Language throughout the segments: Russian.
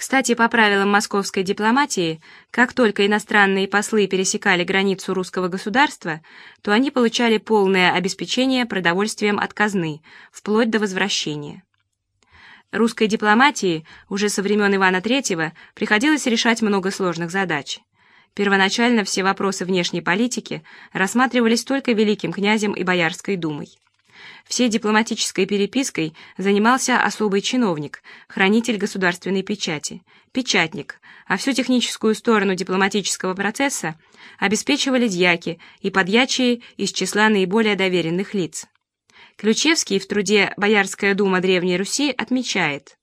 Кстати, по правилам московской дипломатии, как только иностранные послы пересекали границу русского государства, то они получали полное обеспечение продовольствием от казны, вплоть до возвращения. Русской дипломатии уже со времен Ивана III приходилось решать много сложных задач. Первоначально все вопросы внешней политики рассматривались только великим князем и Боярской думой. Всей дипломатической перепиской занимался особый чиновник, хранитель государственной печати, печатник, а всю техническую сторону дипломатического процесса обеспечивали дьяки и подьячие из числа наиболее доверенных лиц. Ключевский в труде «Боярская дума Древней Руси» отмечает,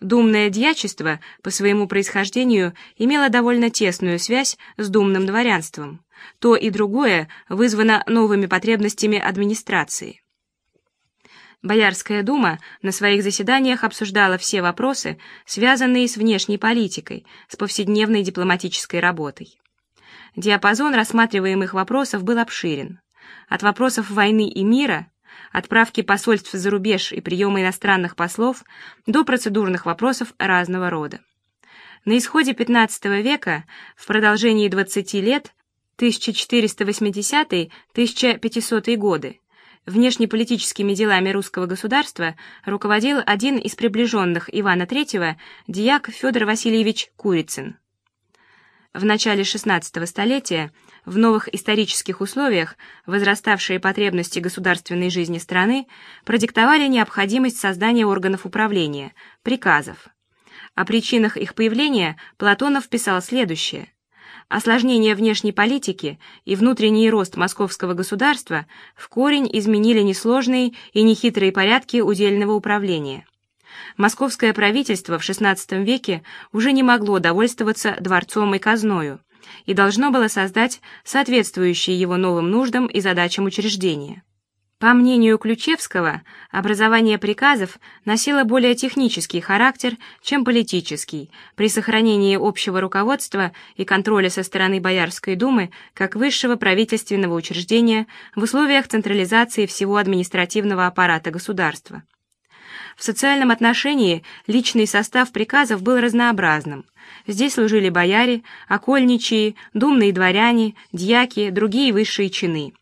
Думное дьячество по своему происхождению имело довольно тесную связь с думным дворянством. То и другое вызвано новыми потребностями администрации. Боярская дума на своих заседаниях обсуждала все вопросы, связанные с внешней политикой, с повседневной дипломатической работой. Диапазон рассматриваемых вопросов был обширен. От вопросов войны и мира, отправки посольств за рубеж и приема иностранных послов до процедурных вопросов разного рода. На исходе XV века, в продолжении 20 лет, 1480-1500 годы, внешнеполитическими делами русского государства руководил один из приближенных Ивана III, дьяк Федор Васильевич Курицын. В начале XVI столетия в новых исторических условиях возраставшие потребности государственной жизни страны продиктовали необходимость создания органов управления, приказов. О причинах их появления Платонов писал следующее – Осложнение внешней политики и внутренний рост московского государства в корень изменили несложные и нехитрые порядки удельного управления. Московское правительство в XVI веке уже не могло довольствоваться дворцом и казною и должно было создать соответствующие его новым нуждам и задачам учреждения. По мнению Ключевского, образование приказов носило более технический характер, чем политический, при сохранении общего руководства и контроля со стороны Боярской думы как высшего правительственного учреждения в условиях централизации всего административного аппарата государства. В социальном отношении личный состав приказов был разнообразным. Здесь служили бояре, окольничие, думные дворяне, дьяки, другие высшие чины.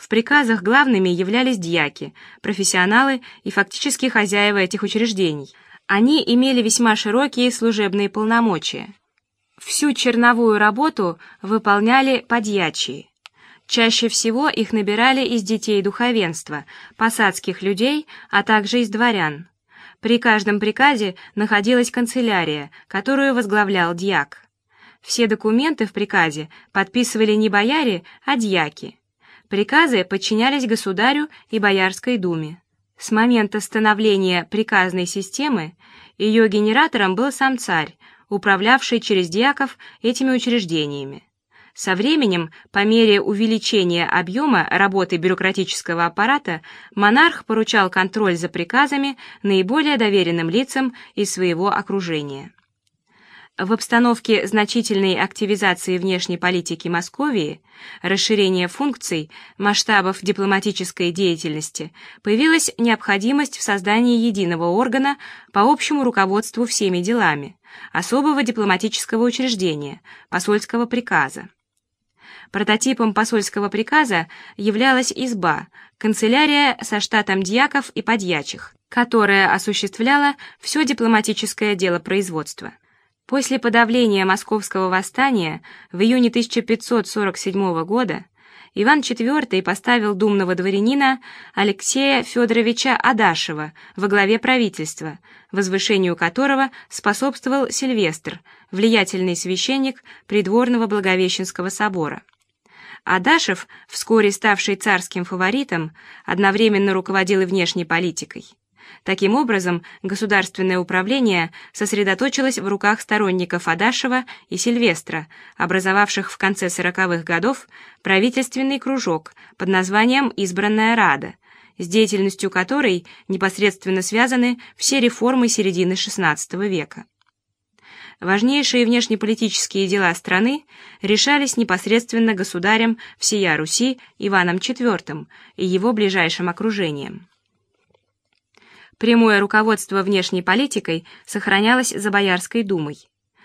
В приказах главными являлись дьяки, профессионалы и фактически хозяева этих учреждений. Они имели весьма широкие служебные полномочия. Всю черновую работу выполняли подьячие. Чаще всего их набирали из детей духовенства, посадских людей, а также из дворян. При каждом приказе находилась канцелярия, которую возглавлял дьяк. Все документы в приказе подписывали не бояре, а дьяки. Приказы подчинялись государю и Боярской думе. С момента становления приказной системы ее генератором был сам царь, управлявший через диаков этими учреждениями. Со временем, по мере увеличения объема работы бюрократического аппарата, монарх поручал контроль за приказами наиболее доверенным лицам из своего окружения. В обстановке значительной активизации внешней политики Московии, расширения функций, масштабов дипломатической деятельности, появилась необходимость в создании единого органа по общему руководству всеми делами, особого дипломатического учреждения, посольского приказа. Прототипом посольского приказа являлась изба, канцелярия со штатом дьяков и подьячих, которая осуществляла все дипломатическое дело производства. После подавления московского восстания в июне 1547 года Иван IV поставил думного дворянина Алексея Федоровича Адашева во главе правительства, возвышению которого способствовал Сильвестр, влиятельный священник придворного Благовещенского собора. Адашев, вскоре ставший царским фаворитом, одновременно руководил и внешней политикой. Таким образом, государственное управление сосредоточилось в руках сторонников Адашева и Сильвестра, образовавших в конце сороковых годов правительственный кружок под названием «Избранная Рада», с деятельностью которой непосредственно связаны все реформы середины XVI века. Важнейшие внешнеполитические дела страны решались непосредственно государем всея Руси Иваном IV и его ближайшим окружением. Прямое руководство внешней политикой сохранялось за Боярской думой.